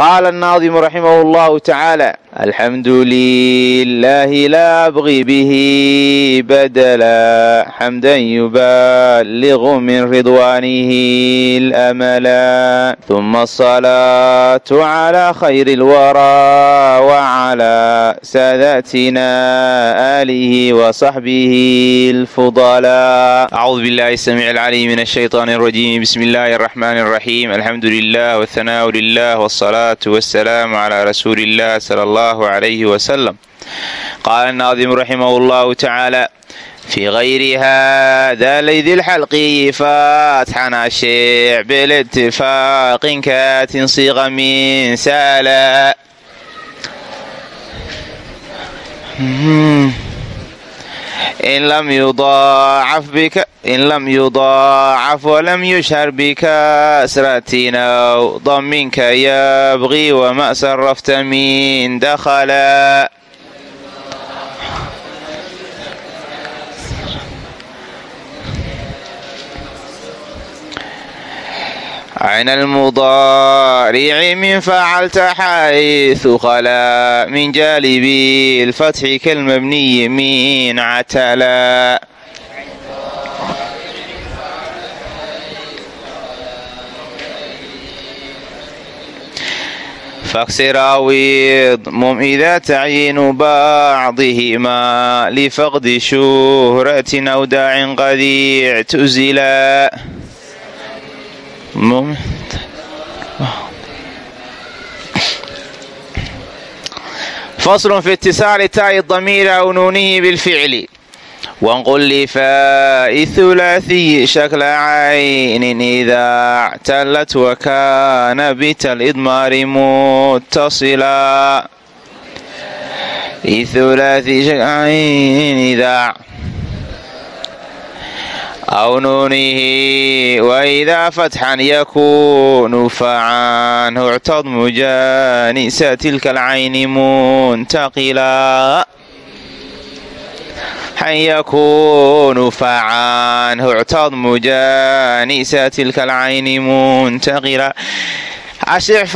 qaala annaadimu raximahu allahu tacaala alxamdu lilaahi laa abqi bihi badala xamdan yuballiqu min ridwaanihi lamala uma asalaatu cala khayri lwaraa wacala saadatina aalihi wasaxbihi alfudalaa acuudu billahi samiic alcaliim min ashayطaan alrajiim bismi illaahi araxmaani araxiim alxamdu lilah wahanaau lilah wsalaatu wasalaamu cala rasuuli illah sala allahu calayhi wasalam qaala naadimu raximah llahu tacaala fii gayri hada laydi lxalqiyi faatxana sheec bilitifaaqin kaatin siiqa min saala in lam yudaacaf walam yushhar bikasratin aw daminka yabqi wama sarafta min dakhala عن المضارع من فعلت حيث خلا من جالب الفتح كالمبني من عتلا فاكسر أو اضمم إذا تعيين بعضهما لفقد شهرة أو داع قد اعتزلا faslu fi itisaali ta'i damiira wnuunihi bilficli wanqul lifaa'i hulaahiyi shakla caynin idaa tallat wakaana bital idmaari muttasilaa aw nuunihi waidaa fatxan yakuunu facan uctad mujaanisa tilka alcayni muntaqila an yakuunu facan uctad tilka alcayni muntaqila ashic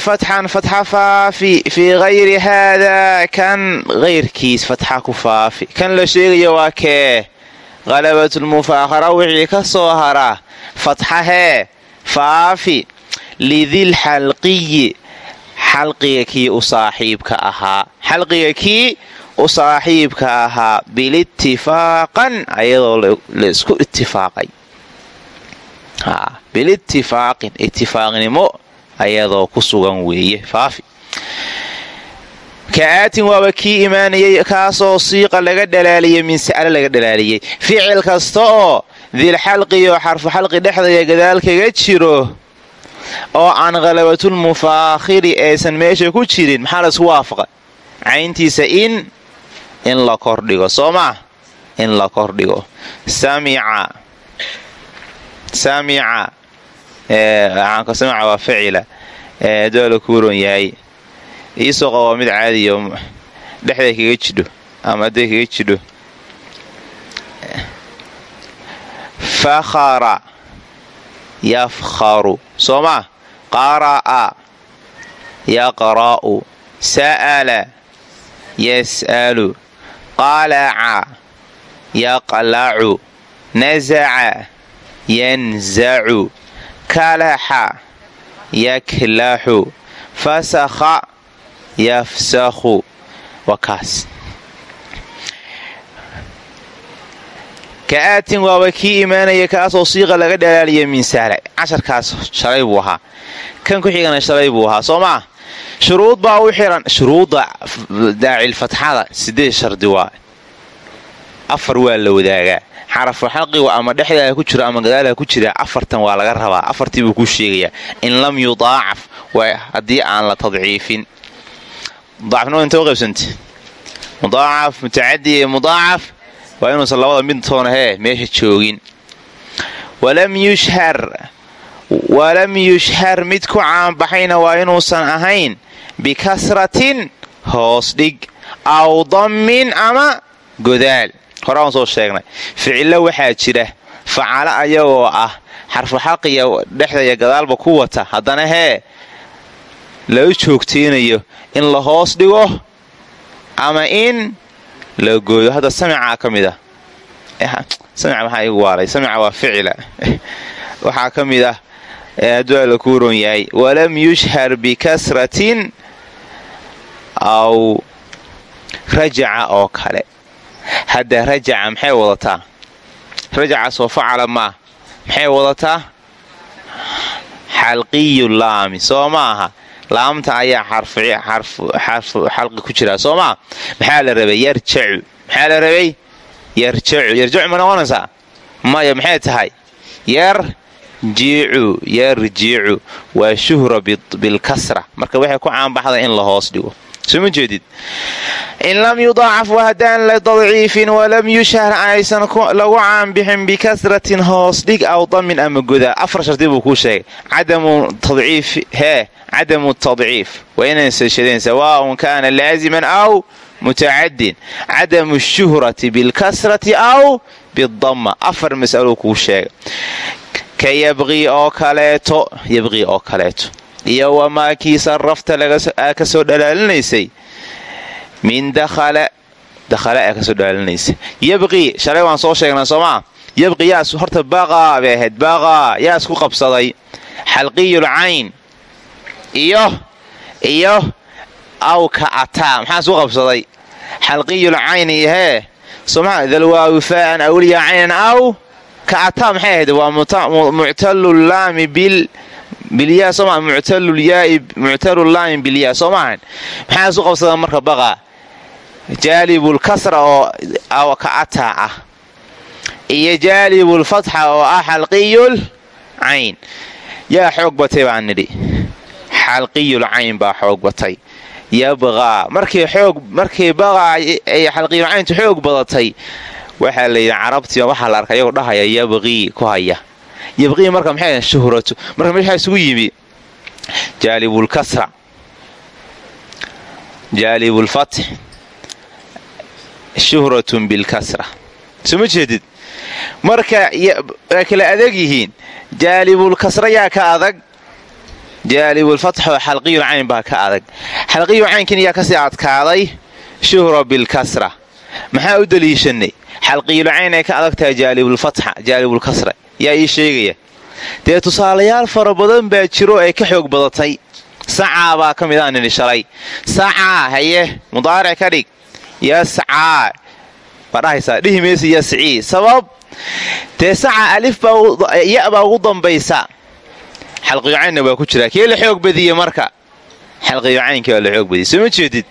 fatxan fatxa faafi fii hayri haadaa kan hayrkiis fatxa ku faafi kan la sheegaya waa kee khalabatulmufaahara wixii ka soo haraa fatxa hee faafi lidil xalqiyi xalqiga kii u saaxiibka ahaa xalqiga kii u saaxiibka ahaa bilittifaaqan ayadoo la isku ittifaaqay bilittifaaqin ittifaaqnimo ayadoo ku sugan weeye faafi ka'aatin waaba kii imaanayay kaasoo siiqa laga dhalaaliyey min sa'le laga dhalaaliyey ficil kasta oo dilxalqiyo xarfu xalqi dhexdaya gadaal kaga jiro oo aan khalabatulmufaakhiri aysan meesha ku jirin maxaa la isku waafaqa cayntiisa in in la kordhigo soo maa in la kordhigo samica waa ficila doola kuuron yahay iisoo qaba waa mid caadiyo dhexday kaga jidho ama hadday kaga jidho. Fakhara. Yafkharu. Soo maa qara'a. Yaqra'u. Sa'ala. Yas'alu. Qalaca yaqlacu nasaca yanzacu kalaxa yaklaxu fasakha yafsakhu waa kaas ka'aatin waaba kii imaanaya kaasoo siiqa laga dhalaaliya min sahla casharkaas shalay buu ahaa kan ku xigana shalay buu ahaa soo maa shuruud baa u xiran shuruudda daacilfatxada sideed shardi waa afar waa la wadaagaa xarafu xalqigu ama dhexdaa ku jiro ama gadaalha ku jira afartan waa laga rabaa afartii buu kuu sheegayaa in lam yudaacaf haddii aan la tadciifin mudaacafnimada intee u qaybsanta mudaacaf mutacadi iyo mudaacaf waa inuusan labada midtoona hee meesha joogin walam yushhar mid ku caanbaxayna waa inuusan ahayn bikasratin hoos dhig aw dammin ama godaal hore aan soo sheegnay ficillo waxaa jira facalo ayagoo ah xarfu xaqiya dhexdaya gadaalba ku wata haddana hee lagu joogteynayo in la hoos dhigo ama in la gooyo. Hadda samicaa ka mid ah. Samic maxaa igu waalay samica waa ficila. Waxaa ka mid ah hadduu la kuuron yahay. Walam yushhar bikasratin aw rajaca oo kale. Hadda rajaca maxay wadataa? Rajaca soo facala maa maxay wadataa? Xalqiyu laami soo maaha laamta ayaa xalqi ku jira soo maa maxaa la rabay? Yarjacu maxaa la rabay? Yarjacu yarjacu ma noqonaysaa maya maxay tahay? Yar jiicu yarjiicu waa shuhra bilkasra marka waxay ku caanbaxda in la hoos dhigo soma jeedid. In lam yudaacaf haddaan la tadciifin walam yushhar aysan lagu caanbixin bikasratin hoos dhig aw damin ama goda afar shardi buu kuu sheegay. Cadamu tadciif hee cadamu tadciif waa inaysan shadeen sawaaun kaana laaziman aw mutacadin cadamu shuhrati bilkasrati aw bidama afar mas'alou kuu sheegay. Ka yabqii oo kaleeto yabqii oo kaleeto iyo wamaa kii sarrafta ka soo dhalaalinaysay. Min dakhala ee ka soo dhalaalinaysay. Yabqii shalay waan soo sheegnaa soomaa yabqi yaa horta baqaa bay ahayd baqaa yaa isku qabsaday. Xalqiyul iyo iyo aw ataa maxaa isku qabsaday? Xalqiyul cayn iyo hee. Somaa dalwaawi faa'an aw ka ataa maxay ahayd? Waa muctalu laami bil bilyaa sooma muctalulaami bilyaa soo maahan maxaa isu qabsada marka baqa? Jaalibulkasra oo ka ataa ah. Iyo jaalibulfatxa oo ah xalqiyul cayn. Yaa xoog baan nidhi. Xalqiyul cayn baa xoog batay. Yabqaa markii baqaa ay xalqiyul cayntu xoog badatay waxaa la yidhi carabtii waxaa la arka iyagoo dhahaya yabqii ku haya yabqii marka maxay shuhratu marka meeshaa isugu yimi jaalibulkasra jaalibulfatx shuhratun bilkasra soma jeedid marka kala adag yihiin jaalibulkasra yaa ka adag jaalibulfatx oo xalqiyul cayn baa ka adag xalqiyu caynkin yaa ka sii adkaaday shuhra bilkasra maxaa u daliishanay xalqiyul cayn ay ka adag tahay jaalibulfatxa jaalibulkasra yaa ii sheegaya. Dee tusaalayaal fara badan baa jiro ay ka xoog badatay. Sacaa baa ka mid a nidhi shalay. Sacaa haye mudaaric ka dhig. Yascaa baa dhahaysaa dhihi maysa yascii sabab dee saca alif ya baa ugu dambaysa. Xalqiyocaynna waa ku jiraa kee la xoog badiye marka? Xalqiyocaynka waa la xoog badiye soo ma jeedid?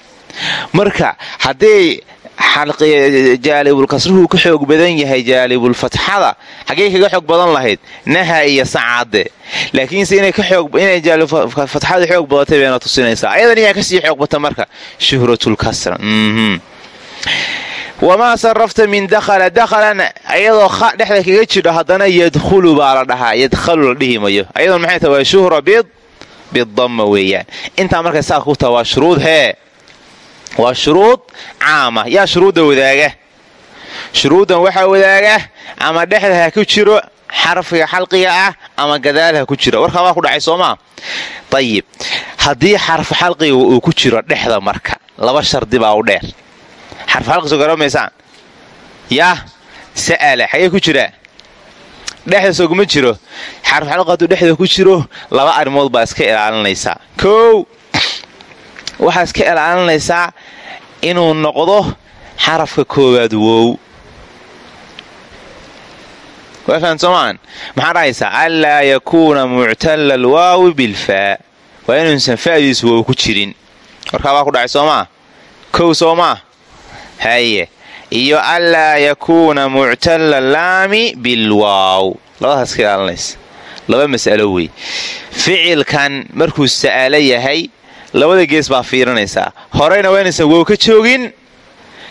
Marka haddee jaalibulkasruhu ka xoog badan yahay jaalibulfatxada xaggey kaga xoog badan lahayd. Naha iyo sacaade laakiinse inay jaalibulfatxada xoog badatay bayna tusinaysaa. Ayadan iyaa ka sii xoog bata marka. Shuhratulkasra wamaa sarafta min dakhala dakhalan ayadoo dhexda kaga jidho haddana yadkhulu baa la dhahaa. Yadkhalu la dhihi mayo. Maxay tahay? Shuhra bidamma weeyaan. Intaa markay saa ku taha hee waa shuruud caama yaa shuruudda wadaaga shuruuddan waxaa wadaaga ama dhexda ha ku jiro xarfiga xalqiga ah ama gadaal ha ku jiro. Warkaa waa ku dhacay soomaa dayib haddii xarfu xalqiga uu ku jiro dhexda marka laba shardi baa u dheer. Xarfu xalqiso garamaysaan yaa sa'ala. Xagee ku jiraa dhexda soguma jiro. Xarfu xalqi hadduu dhexda ku jiro laba arrimood baa iska ilaalinaysaa. Kow waxaa iska ilaalinaysaa inuu noqdo xarafka koowaad wow. Soomaan? Maxaa dhahaysaa anlaa yakuuna muctalla alwaawi bilfaa. Waa inuusan fa'diisu wow ku jirin. Warkaa baa ku dhacay soomaa? Kow soomaa? Haye iyo anlaa yakuuna muctalla laami bilwaaw. Labadaas iska ilaalinaysa. Laba mas'alo wey ficilkan markuu sa'alo yahay labada gees baa fiirinaysaa. Horeyna waa inaysan wow ka joogin.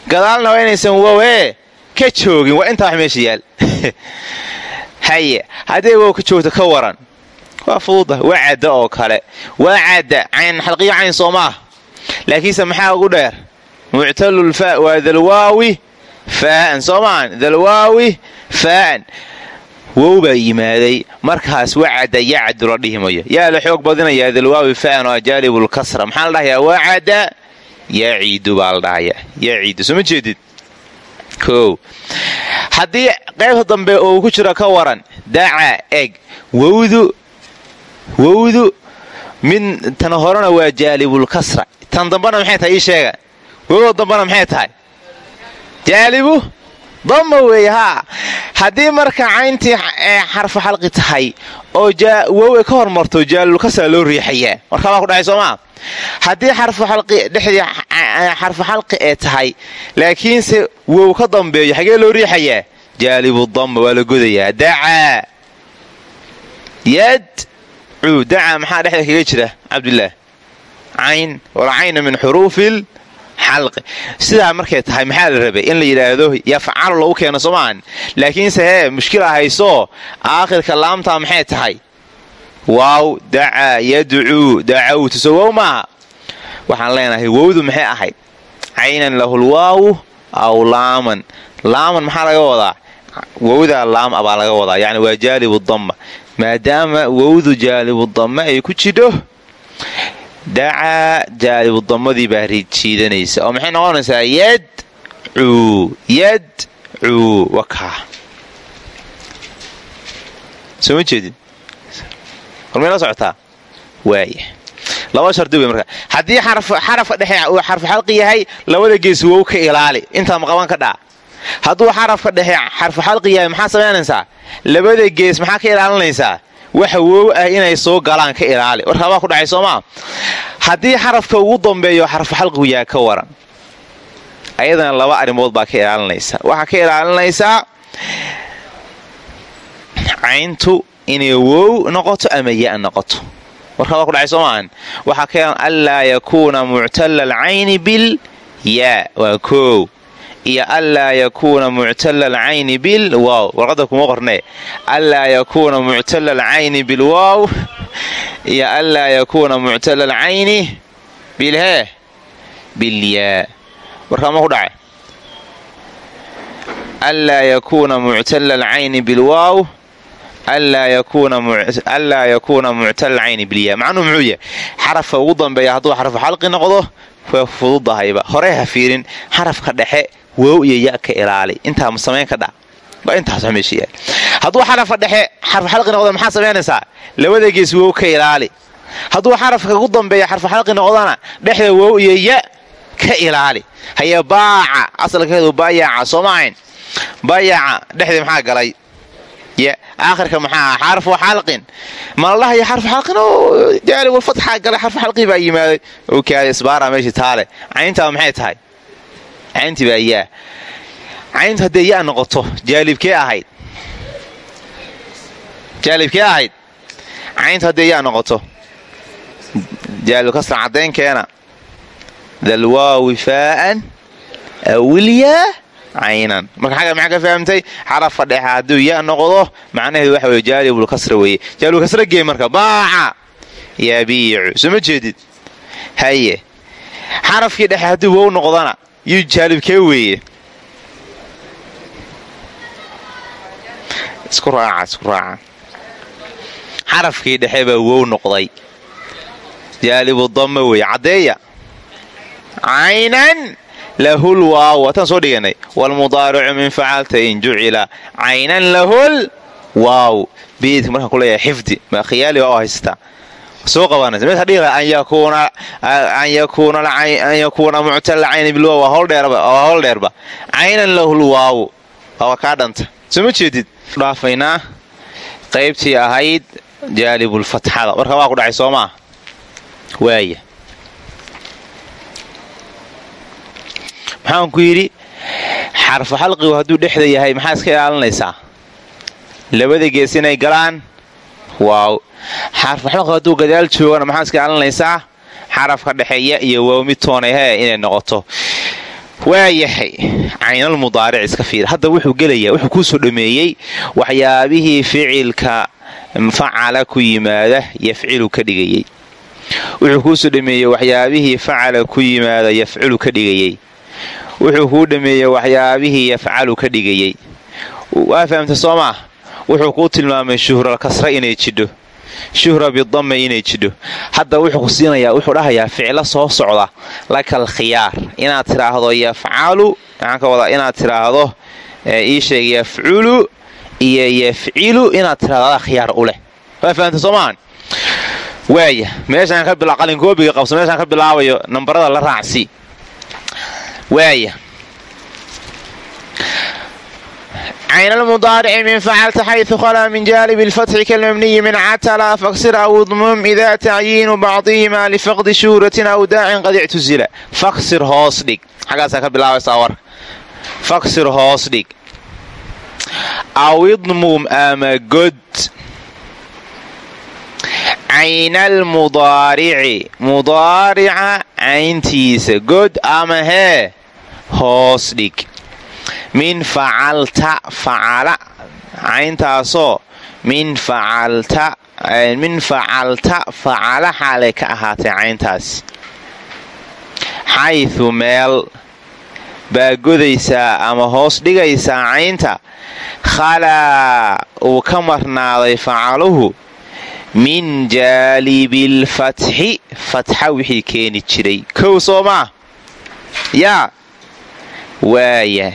Gadaalna waa inaysan wowee ka joogin. Waa intaa wax meesha yaal. Haye hadday wow ka joogto ka waran. Waa fududa waa cadda oo kale. Waa cadda cayn xalqiyo cayn soo maah laakiinse maxaa ugu dheer? Muctalulfaa waa dalwaawi faa'an soo maan dalwaawi faa'an wow baa yimaaday markaas wacada yacdu la dhihi mayo yaa la xoog badinayaa dalwaawi fa'an oo ajaalibulkasra maxaa la dhahayaa? Wacada yaciidu baa la dhahayaa. Yaciidu soo ma jeedid? Kow. Haddii qaybta dambe oo ku jiro ka waran daca eg. Wowdu wowdu mid tan horena waa jaalibulkasra tan dambana maxay tahay? Ii sheega. Wowda dambana maxay tahay? Jaalibu damma weeye haa marka cayntii xarfu xalqi tahay oo wow ay ka hormarto jaalibulkasra loo riixayaa warkaabaa ku dhahay soomaa haddii xarfu xalqi dhexdii xarfu xalqi ee tahay laakiinse wow ka dambeeyo xagee loo riixayaa jaalibu damma waa la godayaa. Dacaa. Yadcuu dacaa maxaa dhexda kaga jira cabdillaah cayn walcayna min xuruufil sidaa markay tahay maxaa la rabay? In la yidhaahdo yafcalu lagu keeno soomaan. Laakiinse hee mushkila hayso aakhirka laamtaa maxay tahay? Waaw dacaa yadcuu dacawtu. So wow maaha waxaan leenahay wowdu maxay ahayd? Caynan lahul waawu aw laaman. Laaman maxaa laga wadaa? Wowdaa laam abaa laga wadaa. Yani waa jaalibu damma. Maadaama wowdu jaalibu damma ay ku jidho dacaa jaalibudamadii baa rijiidanaysa oo maxay noqonaysaa? Yadcuu yadcuu wakaa soo ma jeedin? Warmay la socotaa waaya laba shardi wey marka. Haddii xarafka dhexe uu xarfu xalqi yahay labada gees wow ka ilaali. Intaa maqaban ka dhaa. Hadduu xarafka dhexe xarfu xalqi yahay maxaa samaynaysaa labada gees maxaa ka ilaalinaysaa waxa wow ah inay soo galaan ka ilaali. Warkaabaa ku dhacay soomaa haddii xarafka ugu dambeeyo xarfu xalqigu yaa ka waran ayadana laba arrimood baa ka ilaalinaysa. Waxaa ka ilaalinaysaa cayntu inay wow noqoto ama ya noqoto. Warkaabaa ku dhacay soomaahan waxaa ka anlaa yakuuna muctala alcayni bil yaa waa koow iyo anlaa yakuuna muctala alcayni bil waaw warqadda kuma qornee anlaa yakuuna muctala alcayni bil waaw iyo anlaa yakuuna muctala alcayni bilhee bilyaa warkaama ku dhacay? Anlaa yakuuna muctala alcayni bilwaaw anlaa yakuuna muctala alcayni bilyaa macnuhu muxuu yahay? Xarafka ugu dambeeya hadduu xarfu xalqi noqdo way fududahayba horey fiirin xarafka dhexe wow iyo ya ka ilaali intaa samayn ka dha waa intaas meesha yaal hadduu xarafka dhexe xarfu xalqi noqdo maxaa samaynaysaa labada gees ka ilaali. Hadduu xarafka ugu dambeeya xarfu xalqi noqdona dhexda wow iyo ya ka ilaali. Haya baaca asalkeedu bayaca soo maahayn bayaca dhexdii maxaa galay? Aakhirka maxaa xarfu xalqin. Maladhahayo xarfu xalqin oo jaalibulfatxaa galay xarfu xalqii baa yimaaday. Okaada isbaara meeshii taale. Cayntaa maxay tahay cayntii baa yaa. Cayntu haddee yaa noqoto jaalibkee ahayd? Jaalibkee ahayd? Cayntu haddee yaa noqoto. Jaalibkasran caddaynkeena dalwaawi faa'an awilyaa caynan. Marka xagga maxaa ka fahamtay? Xarafka dhexe hadduu ya noqdo macnaheedu waxa weye jaalibulkasra weeye. Jaalibulkasra gee marka baaca. Yabiicu soo ma jeedid? Haye xarafkii dhexe hadduu wow noqdana yuu jaalibkee weeye isku raaca isku raaca. Xarafkii dhexe wow noqday. Jaalibu damma weeye caddeeya caynan lahul waaw waataan soo dhiganay. Wlmudaaricu min facalta in jucila. Caynan lahul waaw. Beedka markaan kuleeyahay xifdi ma khiyaali waa haystaa soo qabanaysa meesha dhihi an yakuuna muctala cayni bilwa waa howl dheerba caynan lahul waaw waa kaa dhanta. Soo jeedid dhaafaynaa qaybtii ahayd jaalibulfatxada marka waa ku dhacay soo maa waaya maxaan ku yidhi xarfu xalqigu hadduu dhexda yahay maxaa iska ilaalinaysaa? Labada gees inay galaan? Waaw xarfu xalqigu hadduu gadaal joogana maxaa iska ilaalinaysaa xarafka dhexeeya iyo waaw mid toonay hee inay noqoto. Waayahay caynal mudaaric iska fiir hadda wuxuu gelayaa wuxuu kuu soo dhameeyey waxyaabihii ficilka facala ku yimaada yafcilu ka dhigayey. Wuxuu kuu soo dhameeyey waxyaabihii facala ku yimaada yafcilu ka dhigayey. Wuxuu kuu dhameeyey waxyaabihii yafcalu ka dhigayey. Waa fahamta soo maa wuxuu kuu tilmaamay shuhral kasra inay jidho shuhra bidama inay jidho. Hadda wuxuu ku siinayaa wuxuu dhahayaa ficlo soo socda lakal khiyaar inaad tidhaahdo yafcalu maxaan ka wadaa inaad tidhaahdo ii sheeg yafculu iyo yafcilu. Inaad tidhahdo adaa khiyaar u leh. Waa fahamta soomaan waaya meeshaan ka bila qalinkoobiga qabso meeshaan ka bilaabayo nambarada la raacsi. Waaya cayn almudaarici min facalta xaysu khalaa min jaalib اlfatxi kalmabniyi min catala faksir aw udmum idaa tacyiinu bacdihimaa lifaqdi shuhratin aw daacin qad ictusila faksir hoos dhig xaggaasaa ka bilaabaysaa warka faksir hoos dhig aw idmum ama god caynalmudaarici mudaarica cayntiisa god ama hee hoos dhig min facalta facala cayntaasoo min facalta min facalta facala xaalay ka ahaatay cayntaasi xaysu meel baa godaysaa ama hoos dhigaysaa caynta. Khalaa uu ka marnaaday facaluhu min jaalibilfatxi fatxa wixii keeni jiray. Kow soo maa yaa waaya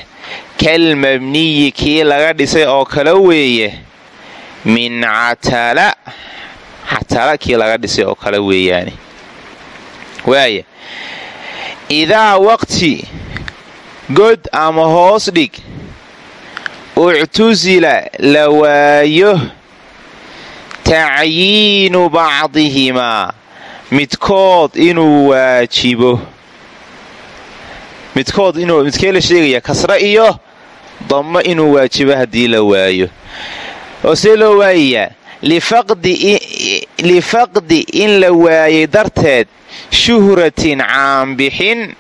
kal mabniyi kii laga dhisay oo kale weeye min catala catala kii laga dhisay oo kale weeyaane waaya idaa waqti god ama hoos dhig uctusila la waayo tacyiinu bacdihimaa midkood inuu waajibo. Midkood midkee la sheegaya kasre iyo dammo inuu waajibo haddii la waayo. Oo see loo waayayaa lifaqdi in la waayay darteed shuhratin caanbixin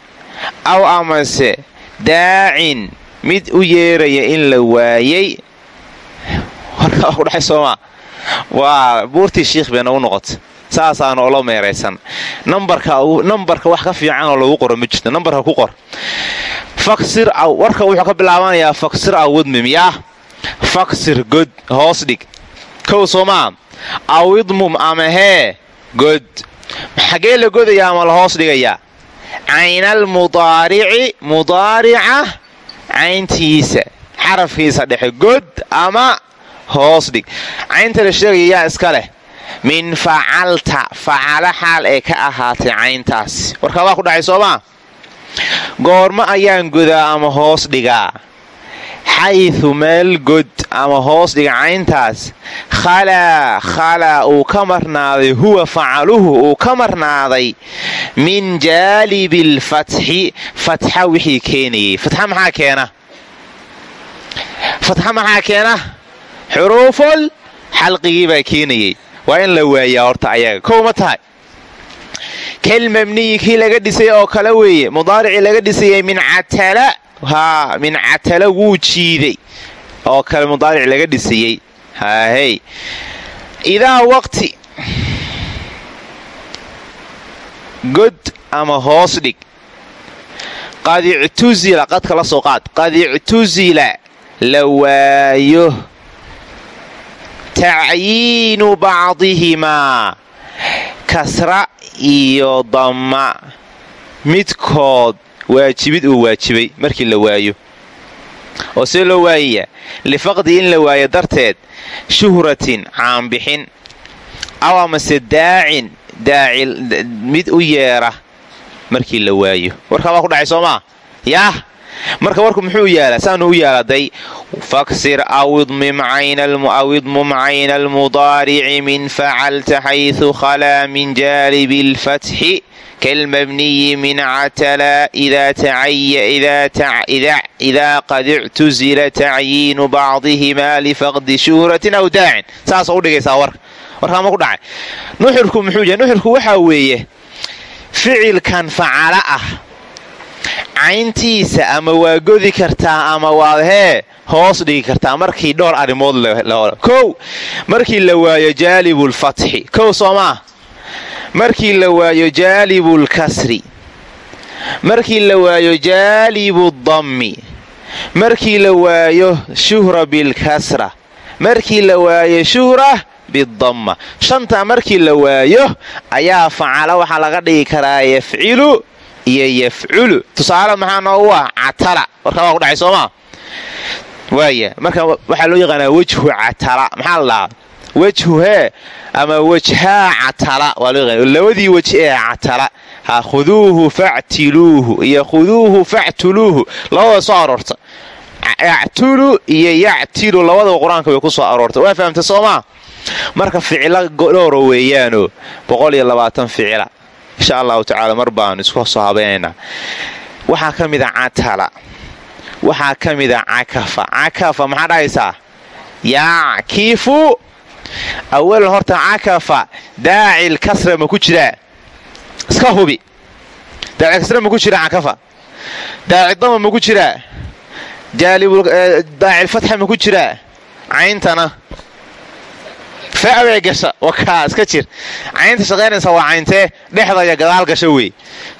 aw amase daacin mid u yeeraya in la waayay. Soomaa waa buurtii shiikh bay nagu noqota saasaanu ola meeraysan. Nambarka wax ka fiicanoo lagu qoro ma jirto. Nambarka ku qor faksir aw warka wuxuu ka bilaabanayaa faksir aw yaa faksir god hoos dhig. Kow soomaa aw idmum ama hee god. Xagee la godayaa ama la hoos dhigayaa caynal mudaarici mudaarica cayntiisa xarafkiisa dhexe god ama hoos dhig. Caynta la sheegaya yaa iska leh. Min facalta facala xaal ee ka ahaatay cayntaas. Warkaa waa ku dhacay soomaa goormo ayaan godaa ama hoos dhigaa? Xaysu meel god ama hoos dhiga cayntaas? Khalaa khalaa uu ka marnaaday huwa facaluhu uu ka marnaaday min jaalibilfatxi fatxa wixii keenayay fatxa maxaa keena? Fatxa maxaa keena? Xuruuful xalqigii baa keenayay waa in la waayaa horta ayaga. Kow ma tahay kal mabniyi kii laga dhisay oo kale weeye. Mudaaricii laga dhisayay min catala haa min catala wuu jiiday. Oo kale mudaaric laga dhisayey haahey idaa waqti. God ama hoos dhig. Qad ictusila qadka la soo qaad. Qad ictusila la waayo. Tacyiinu bacdihimaa kasra iyo damma. Midkood waajibid uu waajibay markii la waayo. Oo see loo waayayaa lifaqdi in la waayo darteed shuhratin caanbixin aw amase daacin daaci mid u yeera markii la waayo. Warkaa waa ku dhacay soo maa yaah marka warku muxuu yaalaa? Saanu u yaaladay faksir aw idmum cayna almudaarici min facalta xaysu khalaa min jaalibi اlfatxi kalmabniyi min catala idaa qad ictusila tacyiinu bacdihimaa lifaqdi shuhratin aw daacin saasoo udhigaysaa warka warkaama ku dhacay. Nuxurku muxuu yahay nuxurku waxaa weeye ficilkan facala ah cayntiisa ama waa godi kartaa ama waad hee hoos dhigi kartaa. Markii dhowr arrimood kow markii la waayo jaalibulfatxi kow soomaa. Markii la waayo jaalibulkasri markii la waayo jaalibudammi markii la waayo shuhra bilkasra markii la waayo shuhra bidamma shantaa markii la waayo ayaa facala waxaa laga dhigi karaa yafcilu iyo yafculu. Tusaale maxaa noogu ah catala. Warkaa waa ku dhacay soomaa waaya marka waxaa loo yaqaanaa wejhu catala. Maxaa la dhahaa wejhu hee ama wejhaa catala waa loo yaqaana labadii weji ee catala ha khuduuhu factiluuhu iyo khuduuhu factuluuhu labada soo aroorta. Yactulu iyo yactilu labadaba qur'aanka way ku aroortay. Waa fahamta soomaa marka ficilo dhowra weeyaano boqol iyo labaatan ficila insha allahu tacaala mar baanu isku soo habaynaynaa waxaa ka mida catala waxaa ka mida cakafa cakafa maxaa dhahaysaa? Yackifu awalan horta cakafa daacil kasra ma ku jiraa iska hubi. Daacil kasra ma ku jiraa cakafa daacil dama ma ku jiraa daacil fatxa ma ku jiraa cayntana fabay gasha wakaa iska jir. Caynta shaqaynaysa waa cayntee dhexdaya gadaal gasha wey.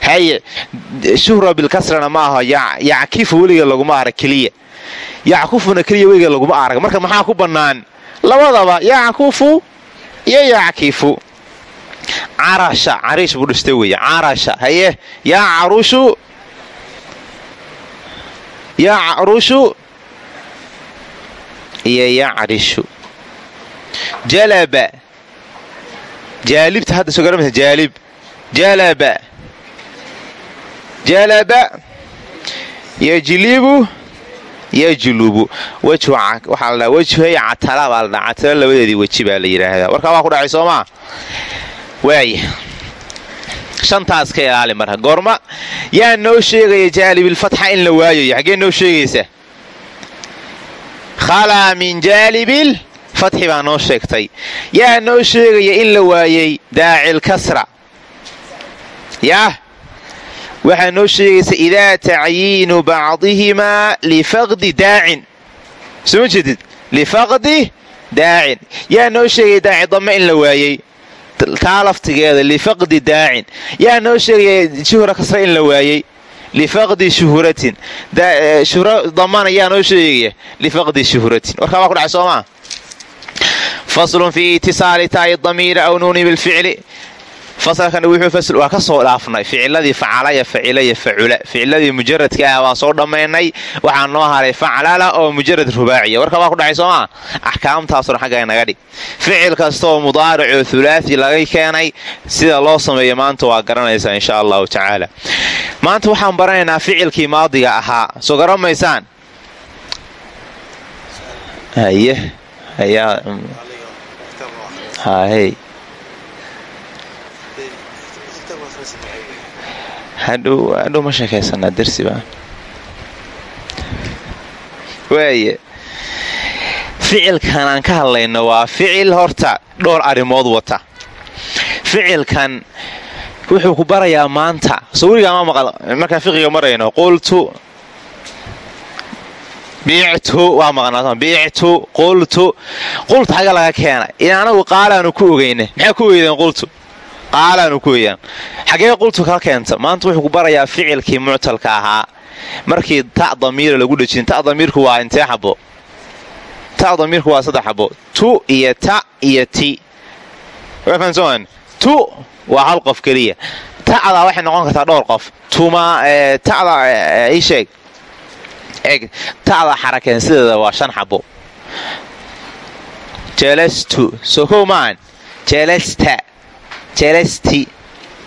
Haye shuhra bilkasrana ma aho yackifu weliga laguma arag keliya. Yackufuna keliya weliga laguma arag. Marka maxaa ku bannaan? Labadaba yackufu iyo yackifu. Carasha cariish buu dhistay wey carasha. Haye yaa carushu yaa carushu iyo yacarishu jalaba. Jaalibta hadda soo garamasa jaalib jalaba. Jalaba. Yajlibu yajlubu. Waxaa la dhaha wejhay catala baa la dhaha catala labadeedii weji baa la yidhaahdaa warkaa waa ku dhacay soomaa waaya shantaas ka ilaali marka goorma yaa noo sheegaya jaalibilfatxa in la waayayo xaggee noo sheegaysa? Khalaa fatxi baa noo sheegtay. Yaa noo sheegaya in la waayey daacil kasra. Yaah waxaa noo sheegaysa idaa tacyiinu bacdihimaa lifaqdi daacin. Soo jeedid? Lifaqdi daacin. Yaa noo sheegaya daaci dame in la waayey taa laftigeeda lifaqdi daacin. Yaa noo sheegaya shuhra kasra in la waayey lifaqdi shuhuratin shuhra damana yaa noo sheegaya? Lifaqdi shuhuratin warkaa waa ku dhacay soomaa faslun fii itisaali taa'i damiiri aw nuuni bilficli fasalkan waa ka soo dhaafnay ficiladii facalaya facilaya facula ficiladii mujaradka ah waan soo dhammaynay waxaa noo haray faclala oo mujarad rubaaciya warka waa ku dhacay soomaa axkaamtaasuna xagga naga dhig ficil kastaoo mudaaricoo hulaasi laga keenay sida loo sameeyo maanta waa garanaysaa insha allahu tacaala maanta waxaan baranaynaa ficilkii maadiga ahaa soo garan maysaan hadhow ma sheekaysanaa darsiba waaye ficilkan aan ka hadlayno waa ficil horta dhowr arrimood wata ficilkan wuxuu ku barayaa maanta. Soo weligaa ma maqal markaan fiqiga marayno qultu biictu waa maqnaa biictu qultu qultu xagga laga keena in anagu qaalaanu ku ogeyna maxaa ku ogeydeen qultu qaalaanu ku oyaan xagee qultu ka keenta maanta wuxuu ku barayaa ficilkii muctalka ahaa markii ta damiira lagu dhejin ta damiirku waa intee xabo ta damiirku waa saddex xabo tu iyo ta iyo ti tu waa hal qof keliya ta'daa waxay noqon kartaa dhowr qof tuma ta'da ii sheeg eg. Ta'da xarakeen sideeda waa shan xabo jelastu sokow maan jelasta jelasti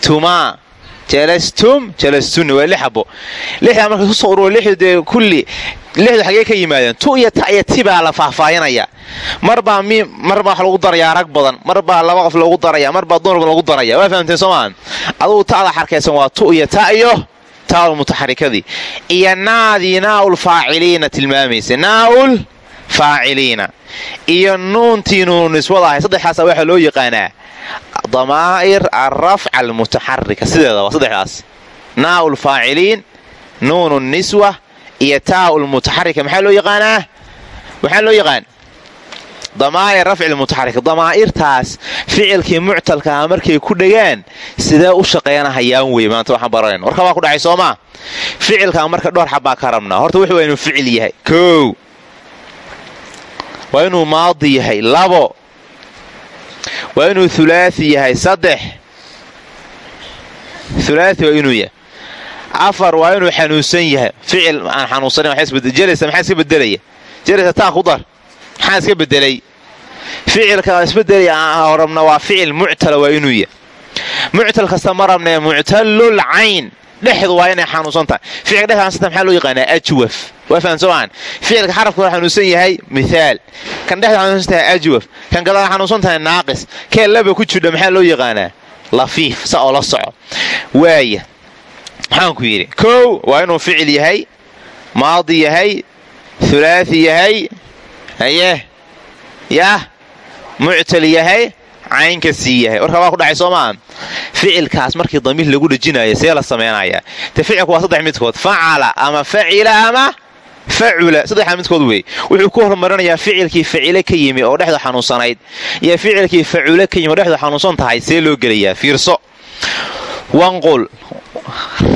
tumaa jelastum jelastunna waa lix xabo lixdaa marka ku soo ururo lixdu dee kulli lixdu xagee ka yimaadeen. Tu iyo ta iyo ti baa la faahfaahinaya. Marbaa mi marbaa wax lagu darayaa rag badan. Marbaa laba qof loogu daraya marbaa dumar lagu daraya waa fahamteen soo maa adugu ta'da xarkaysan waa tu iyo ta iyo taal mutaxarikadii. Iyo naadii naa'ul faaciliina tilmaamaysa naa'ul faaciliina. Iyo nuuntii nuunu niswada ahay saddexdaasa waxaa loo yaqaanaa damaa'ir alrafca almutaxarika. Sideeda waa saddexdaas. Naa'ul faaciliin nuunu niswa iyo taa'ul mutaxarika. Maxaa loo yaqaanaa? Maxaa loo yaqaan damaa'ir rafci mutaxarika damaa'irtaas ficilkii muctalkaha markay ku dhegaan sidee u shaqeynahayaan wey maanta waxaan baranayn warka waa ku dhacay soomaa ficilkaa marka dhowr xabbaa ka horta wuxuu inuu ficil yahay. Kow. Waa inuu maadi yahay. Labo. Waa inuu thulaathi yahay. Saddex. Thulaathi waa inuu yahay. Afar waa inuu xanuunsan yahay. Ficil aan xanuunsanin jelasa maxaa iska ku dar maxaa iska bedelay ficilka isbedelaya aan rabna waa ficil muctala waa inuu yahay. Muctal kasta ma rabnee muctalul cayn. Dhexdu waa inay xanuunsan tahay. Ficilka dhex xanuunsanta maxaa loo yaqaanaa? Ajwaf. Waa fahan ficilka xarafka hore xanuunsan yahay? Mithaal. Kan dhexda xanuunsan tahay? Ajwaf. Kan gadaan xanuunsan tahay? Naaqis. Kee laba ku jidha maxaa loo yaqaanaa? Lafiif. Sa oo la soco. Waaya maxaan ku yidhi kow waa inuu ficil yahay maadi yahay hulaathi yahay haye? Yah muctal yahay? Caynka sii yahay. Warkaa waa ku dhacay soo ficilkaas markii damiir lagu dhejinayo see la samaynayaa te ficilku waa saddex midkood. Facala ama facila ama facula saddexdaa midkood wey. Wuxuu ku hormarinayaa ficilkii facile ka yimi oo dhexda xanuunsanayd. Iyo ficilkii facule ka yimi oo dhexda tahay see loo gelayaa. Fiirso. Wanqul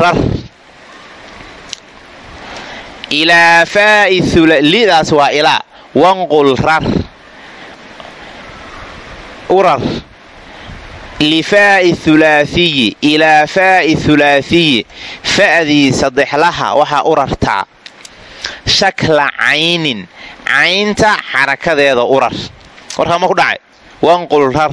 rar. Ilaa faai lidaas waa wanqul rar. Urar. Lifaai thulaathiyi ilaa faai thulaathiyi fa'dii saddexlaha waxaa u rartaa shakla caynin caynta xarakadeeda urar. Warkaa ma ku dhacay? Wanqul rar.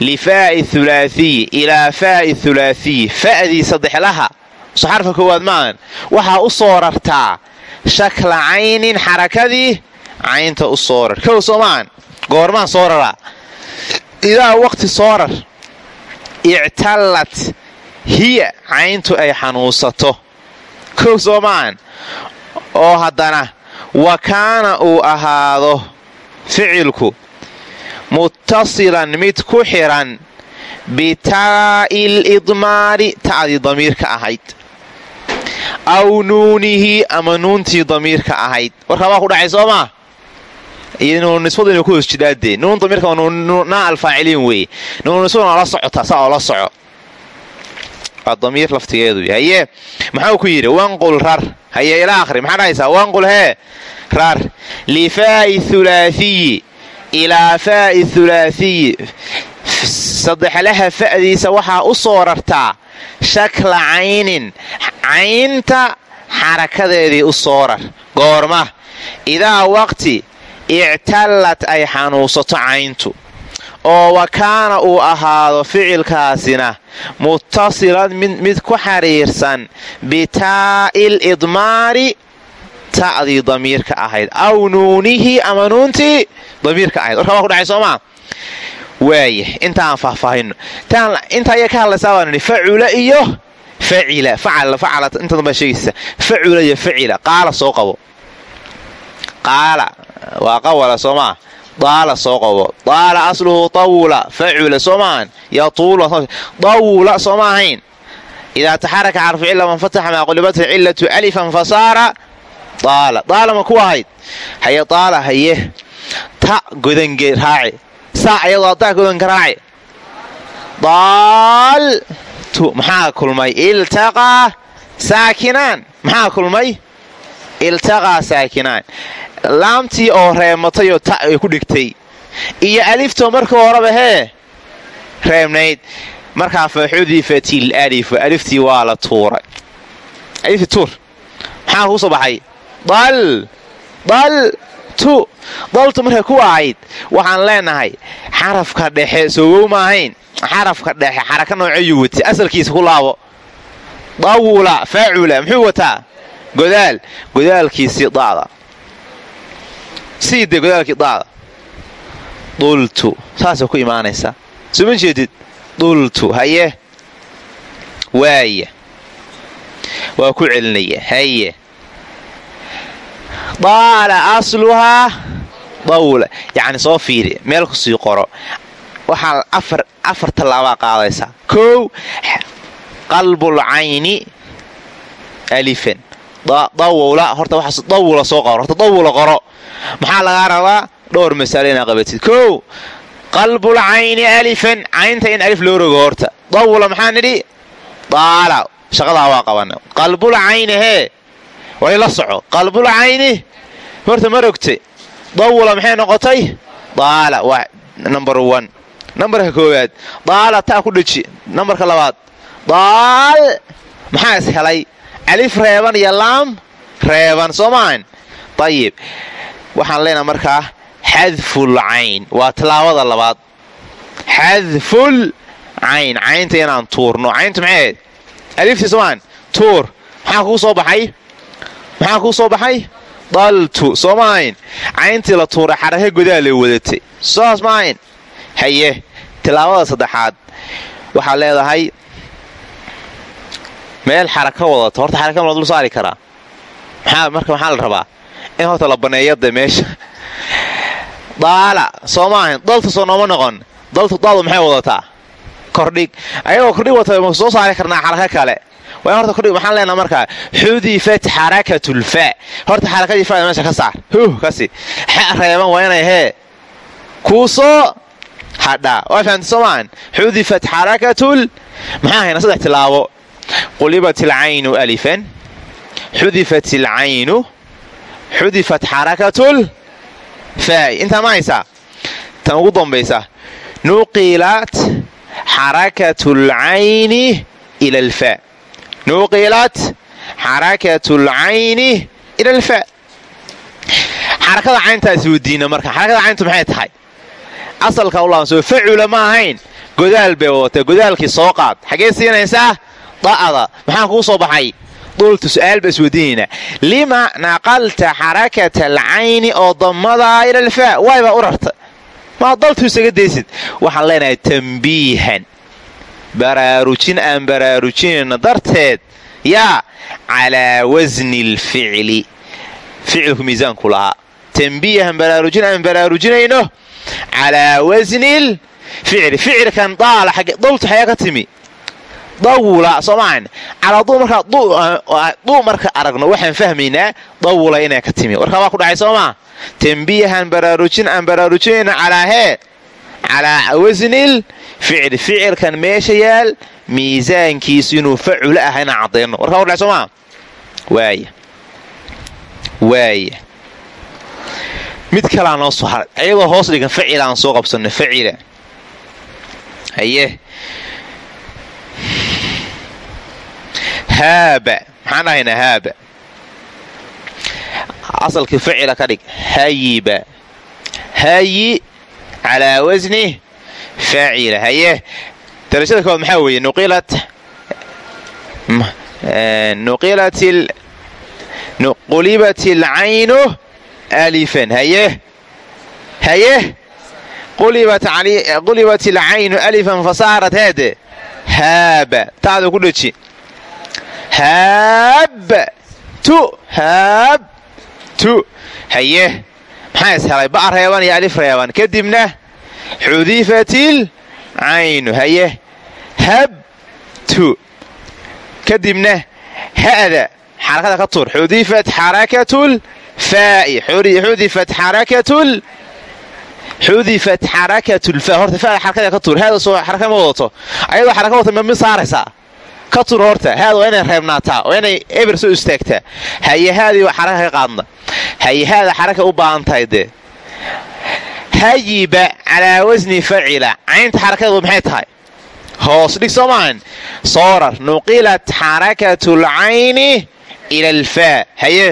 Lifaai thulaathiyi ilaa faai thulaathiyi fa'dii saddexlaha so xarfa koowaad maahan. Waxaa u soo rartaa shakla caynin xarakadii caynta u soo rar. Kow soo maahan goormaan soo raraa idaa waqti soo rar ictallat hiya cayntu ay xanuunsato. Kow soo oo haddana wa kaana uu ahaado ficilku muttasilan mid ku xiran bitaa'il idmaari ta'dii damiirka ahayd aw nuunihi ama nuuntii damiirka ahayd. Warkaa waa ku dhacay soo maa iyo nuunisbadu inay ku hoos jidhaadee nuun damiirka naa alfaaciliin weeye nuunisbaduna la socota saa la soco waa damiir laftigeedu haye maxau ku yidhi wanqul rar. Haye ila akhri maxaa dhahaysaa wanqul hee rar. Lifaai thulaathiyi ilaa faai thulaathiyi saddexlaha fa'diisa waxaa u soo rartaa shakla caynin caynta xarakadeedii u soo rar goorma idaa waqti ictallad ay xanuunsato cayntu oo wa kaana uu ahaado ficilkaasina muttasilan mid ku xiriirsan bitaa'il idmaari ta'dii damiirka ahayd aw nuunihi ama nuuntii damiirka ahayd warkaa waa ku dhacay soomaa waaya intaaan faahfaahino inta ayaa ka hadlaysaa baan idhi facula iyo facila facala inta dambaa sheegaysa facula iyo facila qaala soo qabo qaala waa qawala soomaa daala soo qabo daala asluhu tawula facula soo maahan yatuulu dawula soo ma ahayn idaa taxaraka xarfu cila manfataxa maa qulibathu cilatu alifan fasaara daala. Daala ma ku ahayd? Haye daala haye. Ta godange raaci. Saa ayadoo taa godanka raaci. Daaltu maxaa kulmay? Iltaqaa saakinaan. Maxaa kulmay iltaqaa saakinaan laamtii oo reematayoo ta ay ku dhigtay. Iyo aliftoo markii horeba hee reebnayd markaa fa xudifatil alifu aliftii waa la tuuray. Aliftii tuur. Maxaa kuu soo baxay? Dal. Dal tu. Daltu markay ku ahayd waxaan leenahay xarafka dhexe soogow ma ahayn. Xarafka dhexe xaraka noocayuu watay. Asalkiisa ku laabo. Dawula faacula muxuu wataa godaal godaalkiisii daada. Sii godaalkii daada. Dultu saasay ku imaanaysaa soo ma jeedid dultu haye. Waaya waa ku celinaya haye. Daala asluhaa dawla. Yacni soo fiiri meel ku sii qoro. Waxaa afar tallaabaa qaadaysaa kow qalbul cayni alifan dawla horta waxaas dawula soo qoro horta dawula qoro. Maxaa lagaa rabaa? Dhowr masalo inaa qabatid kow qalbul cayni alifan caynta in alif loo rogo horta. Dawula maxaa nidhi? Daala shaqadaa waa qabana qalbul cayni hee way la soco. Qalbul cayni horta ma rogte. Dawula maxay noqotay? Daala waa number one. Nambarka koowaad daala taa ku dheji nambarka labaad daal maxaa is helay alif reeban iyo laam reeban soo maahan ayib waxaan leenaha markaa xadful cayn. Waa tallaabada labaad. Xadful cayn. Caynta inaan tuurno. Cayntu maxay ahayd? Aliftii soomaan tuur. Maxaa kuu soo baxay? Maxaa kuu soo baxay? Daltu. Soo maahayn cayntii la tuuray xaraka godaa la wadatay. Soos maahayn haye. Tilaabada saddexaad. Waxaad leedahay meel xaraka wadato horta xaraka ma la dul saari karaa marka maxaa la rabaa? In horta la baneeyada meesha. Daala soo maahayn daltu soo nooma noqon. Daltu daadu maxay wadataa? Kordhig ayagoo kordhig wata ma soo saari karnaa xaraka kale. Waa horta kordhig maxaan leenaha markaa xudifat xarakatulfaa horta xarakadii fada meesha ka saar. Huh kasi. Reeban waa inay hee. Kuu hadhaa. Waa fahamta soo maahan xudifat xarakatul maxaa hayna saddex tilaabo qulibat ilcaynu alifan xudifat ilcaynu xudifat xarakatul faa'i intaa ma haysaa tan ugu dambaysa nuqilat xarakatulcayni ila alfaa nuqilat xarakatulcayni ila alfaa xarakada cayntaas wadiina marka xarakada cayntu maxay tahay asalka ulaanso facula ma ahayn godaal bay wadatay godaalkii soo qaad xaggee siinaysaa da'da. Maxaa kuu soo baxay? Dhulta su'aal ba iswadiinaynaa lima naqalta xarakata alcayni oo dammadaa ila alfaa waay baa u rarta maa daltu isaga daysid. Waxaan leenahay tambiihan. Baraarujin aan baraarujinayno darteed. Yaa calaa wasni alficli. Ficilku miisaanku lahaa. Tambiihan baraarujin aan baraarujinayno. Calaa wasni lficli ficilkan daala dultu xayaa dawula soo maahan calaa duu marka aragno waxaan fahmaynaa dawula inay ka timi. Warkaa waa ku dhacay soo maa tambiihan baraarujin aan baraarujinayno calaa hee calaa wasnil ficli ficilkan meesha yaal miisaankiisu inuu facula ah inaan caddayno warkaa wadhaay soo maa waaya mid kalaa noo soo haray ayagoo hoos dhigan facila aan soo qabsanno facila haye haaba maxaan dhahaynaa haaba asalkii facila ka dhig hayiba hayi calaa wasni faacila haye darajada kowaad maxaa weeye qulibat ilcaynu alifan haye haye qulibat ilcaynu alifan fasaarat heede haaba taada ku dheji haab tu haab tu. Haye. Maxaa is helay? Ba' reeban iyo alif reeban kadibna xudifatil caynu haye. Habtu kadibna ha'da. Xarakada ka tuur. Xudifat xarakatul faa'i xudifat xarakatul xudifat xarakatul faa horta faada xarakada ka tuur. Haada soo xaraka ma wadato. Ayadoo xaraka wata ma saaraysaa ka tuur horta haada waa inay reebnaataa waa inay eber soo istaagtaa. Haye haadii xaraka ka qaadna. Haye haada xaraka u baahan tahay dee. Hayiba calaa wasni facila caynta xarakadu maxay tahay? Hoos dhig soo maahan. Soorar nuqilat xarakatulcayni ila alfaa haye.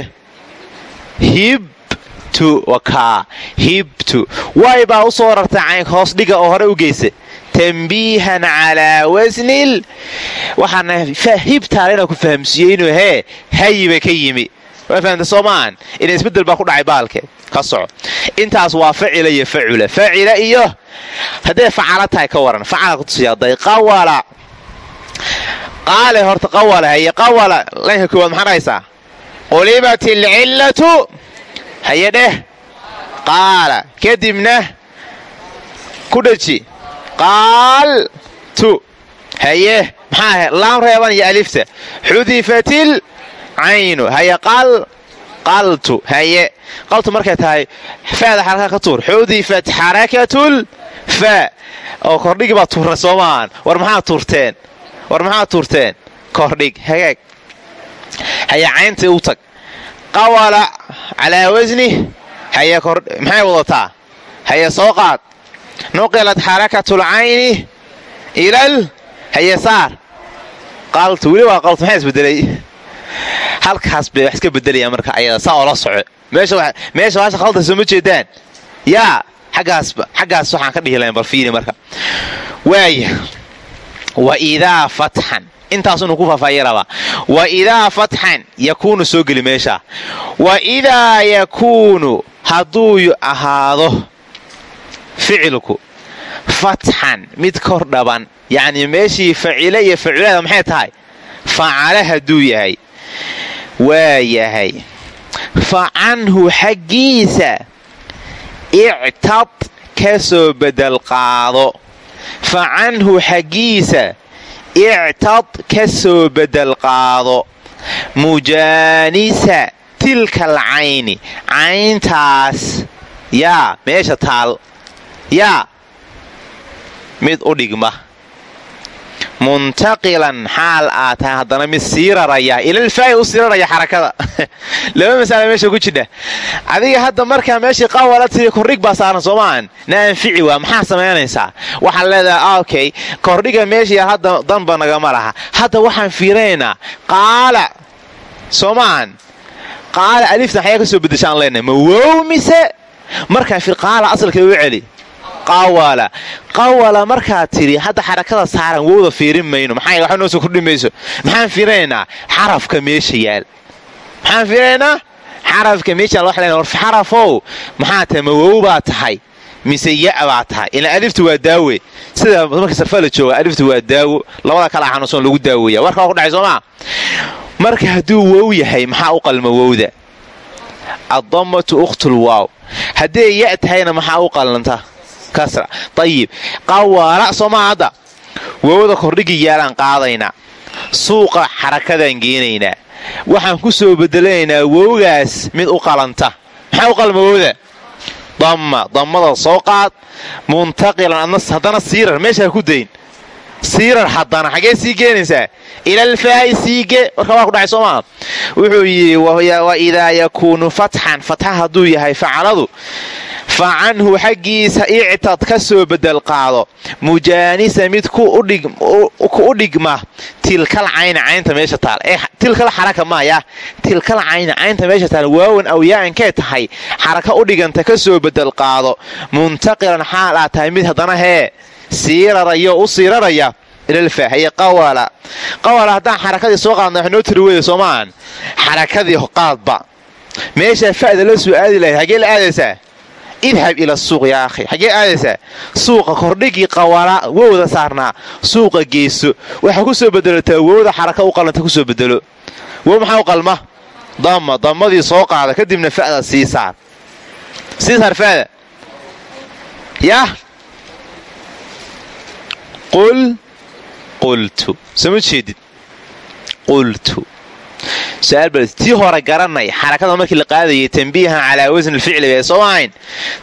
Hibtu wakaa hibtu. Waay baa u soo rartay caynka hoos dhiga oo hore u geysa tambiihan calaa wasnil waxaana hibtaale inaa ku fahamsiiyey inuu hee hayiba ka yimi. Waa fahamta soo maahan ina isbeddel baa ku dhacay baalke. Ka soco. Intaas waa facila iyo facula. Facila iyo hadday facala tahay ka waran. Facala kutusiyaaday qawala. Qaale horta qawala haye qawala. Laynka koowaad maxaa dhahaysaa? Qulibat ilcillatu haye dheh. Qaala. Kadibna ku dheji qaaltu haye maxaa ahay laam reeban iyo alifta xudifatil caynu haye qal qaltu haye qaltu markay tahay faada xaraka ka tuur xudifat xarakatul faa oo kordhigi baa tuurna soo maahan war maxaa tuurteen war maxaa tuurteen kordhig hagaag haye cayntii u tag qawala calaa wasni haye maxay wadataa nuqilat xarakatul cayni ilal haye saar qaaltu weli waa qaltu maxaa isbedelay halkaas bay wax iska bedelaya marka ayada saa oo la soco meesha baasha khalda soo ma jeedaan yaa xaggaas waxaan ka dhihi lahayn balfiini marka waaya wa idaa fatxan intaasunu ku faafaaye rabaa wa idaa fatxan yakuunu soo geli meesha wa idaa yakuunu hadduu ahaado ficilku fatxan mid kor dhaban yacnii meeshii facile iyo facilada maxay tahay? Facale hadduu yahay. Waa yahay. Fa canhu xaggiisa ictad ka soo bedel qaado. Fa canhu xaggiisa ictad ka soo bedel qaado. Mujaanisa tilka alcayni cayntaas yaa meesha taal yaa mid u dhigma. Muntaqilan xaal aa tahay haddana mid sii raraya ilalfaa'i u sii raraya xarakada. Laba masala meesha ku jidha adiga hadda markaa meeshii tiri kordhig baa saaran soomaahan na anfici waa maxaa samaynaysaa? Waxaad leedahay okay. Kordhiga meeshii hadda danba nagama laha. Hadda waxaan fiirinaynaa qaala. Soomaahan qaala aliftan xayaa ka soo bedeshaan leenahay. Ma wow mise markaa fir qaala asalka u celi qawala. Qawala markaad tidhi hadda xarakada saaran wowda fiirin mayno. Maxaa wax noo soo kordhi mayso maxaan fiirinaynaa xarafka meesha yaal. Maxaan fiirinaynaa xarafka meesha war xarafow. Maxaa tahay? Ma wow baa tahay. Mise ya baa tahay. Ilaa aliftu waa daawe sida marka sarfala jooga aliftu waa daawo. Labada kala xanuunsan lagu daaweeya warka ku dhacay soomaa marka hadduu wow yahay maxaa u qalma wowda? Addammatu ukhtul waaw. Haddee ya tahayna maxaa u qalanta ayib qawaala sooma hadda wowda kordhigi yaalaan qaadaynaa suuqa xarakadaan geenaynaa waxaan ku soo beddelanaynaa wowgaas mid u qalanta. Maxaa u qalma wowda damma. Dammada soo qaad. Muntaqilan haddana siirar. Meeshaa ku dayn siirar haddana xaggee sii geenaysaa ilalfaa'i warka waa ku dhacay soomaa wuxuu yidhi wa idaa yakuunu fatxan. Fatxa hadduu yahay facaladu fa canhu xaggiisa ictad ka soo bedel qaado. Mujaanisa mid ku dhigma tilkal cayna caynta meesha taal. Tilkal xaraka maaya tilkal cayna caynta meesha taal waawan awyaankee tahay? Xaraka u dhiganta ka soo bedel qaado. Muntaqilan xaal aa tahay mid haddana hee siirarayo u siiraraya ilalfa haye qawala. Qawala haddaan xarakadii soo qaadna wax noo tiri weyda soomaahan xarakadii qaadba. Meeshaa fa'da la soo aadi lahayd hagee la idhab ila suuq yaa akhi xaggee aadaysaa suuqa kordhigii qawala wowda saarnaa suuqa geyso waxaa ku soo bedelataa wowda xaraka u qalanta ku soo bedelo wow maxaa u qalma damma dammadii soo qaada kadibna fa'da sii saar sii saar fa'da yah qul qultu soma jeedid qultu tii hore garanay xarakada markii la qaadayay tambiihan calaa wasn alficli bay soo ahayn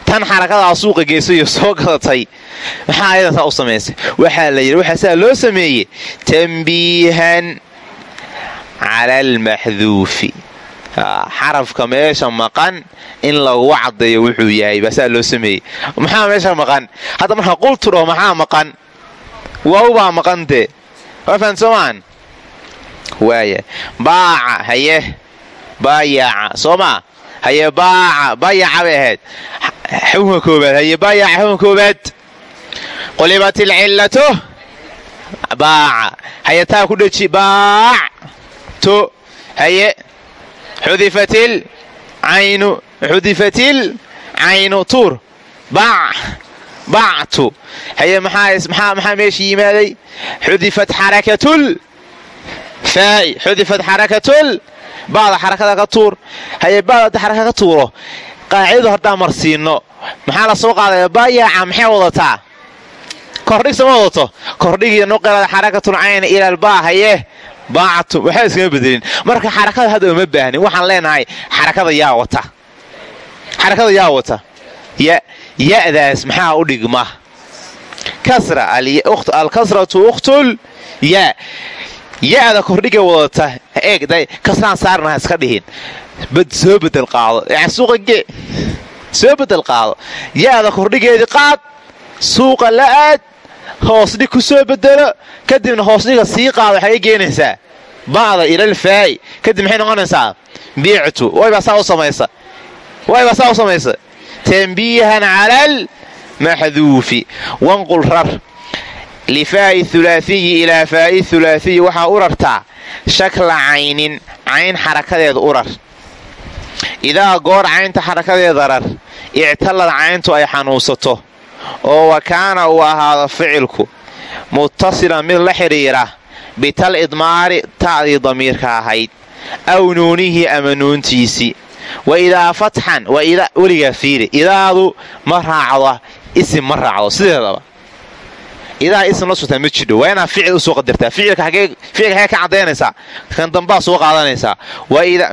tan xarakadaa suuqa geysayo soo gadatay maxaa ayadan u samaysay waxaa la yidhi waxaa saa loo sameeyey tambiihan cala almaxduufi xarafka meesha maqan in lagu caddeeyo wuxuu yahay baa saa loo sameeyey maxaa meesha maqan hadda markaa qultu dhaho maxaa maqan waaw baa maqantee waa fahan waaya baaca haye baayaca soo maa haye baaca baayaca bay ahayd. Xukunka koobaad haye baayaca xukunka koobaad. Qulibat ilcillatu baaca. Haye taa ku dheji baac haye xudifatil caynu xudifatil caynu tuur. Baac bactu haye maxaa meesha yimaaday? Xudifat xarakatul faa'i xudifat xarakatul ba'da xarakada ka tuur. Haye ba'da hadda xaraka ka tuuro. Qaacidadu haddaan marsiinno maxaa la soo qaadaya baayaca maxay wadataa? Kordhig sama wadato? Kordhigii nuqilada xarakatul cayna ilaalbaa haye. Baactu waxba iskama bedelin marka xarakada hadda uma baahnin waxaan leenahay xarakada yaa wata. Xarakada yaa wata. Ya'daas maxaa u dhigma? Kasra alkasratu ukhtul yaa ya'da kordhiga wadata eeg kasraan saarnaha iska dhihin. Soo bedel qaado. Yani suuqa gee soo bedel qaado. Yaada kordhigeedii qaad suuqa la aad hoosdhig ku soo bedelo. Kadibna hoosdhiga sii qaado waxay geenaysaa. Ba'da ilal faa'i kadib maxay noqonaysaa? Biictu waybaa saa u samaysa. Waybaa saa u samaysa. Tanbiihan calal maxduufi. Wanqul rar lifaa'i hulaahiyi ilaa faa'i hulaahiyi waxaa u rartaa shakla caynin cayn xarakadeeda u rar idaa goor caynta xarakadeeda rar ictalad cayntu ay xanuunsato oo wa kaana uu ahaado ficilku muttasilan mid la xidhiira bital idmaari ta'dii damiirka ahayd aw nuunihii ama nuuntiisii wa idaa fatxan weligaa fiiri idaadu ma raacdo isim ma raacdo sideedaba idaa isim la sugtaa ma jidho waa inaad ficil u soo qadartaa ficilka xagee ka cadaynaysaa kan dambaa soo qaadanaysaa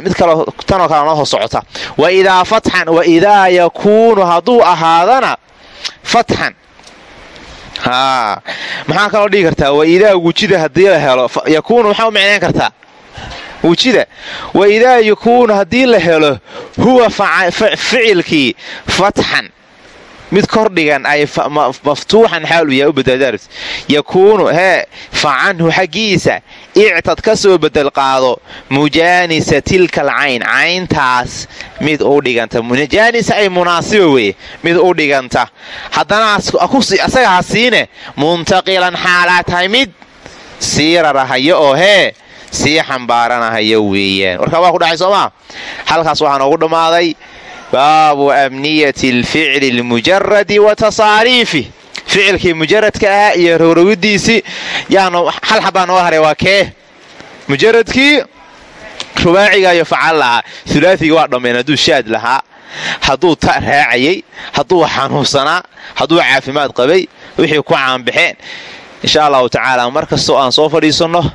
mid kaloo tanoo kale noo socota wa idaa fatxan wa idaa yakuunu hadduu ahaadana fatxan maxaa kaloo dhigi kartaa wa idaa wujida haddii la helo yakuunu maxaa u micnayn kartaa wujida wa idaa yakuunu haddii la helo huwa ficilkii fatxan mid kordhigan ay maftuuxan xaalu yahay u badadaars yakuunu hee fa canhu xaggiisa ictad ka soo bedel qaado mujaanisa tilka alcayn cayntaas mid u dhiganta. Mujaanisa ay munaasiba weye mid u dhiganta. Haddana asaga ha muntaqilan xaalaa tahay mid sii rarahaya oo hee sii xambaaranahaya weeyaan. Warkaa waa ku dhacay soomaa halkaas waxaa noogu dhammaaday baabu amniyati alficli almujaradi wa tasaariifih ficilkii mujaradka ahaa iyo rowrowidiisii yaanu hal xabaa noo haray waa kee mujaradkii rubaaciga iyo facal lahaa ulaaiga waa dhammayn hadduu shaad lahaa hadduu ta raacayay hadduu xanuunsanaa hadduu caafimaad qabay wixii ku caanbaxeen insha allahu tacaala mar kastoo aan soo fadhiisanno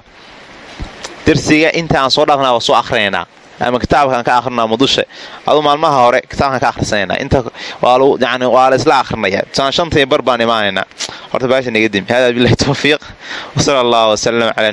darsiga inta aan soo dhaafnaa waa ama kitaabkaan ka akhrinaa mudusha aduu maalmaha hore kitaabkaan ka akhrisanayna waa la isla akhrinaya. Shantii bar baan imaanaynaa horta baasha naga dim hada bilahi tawfiiq. Wsala allah wsalam ala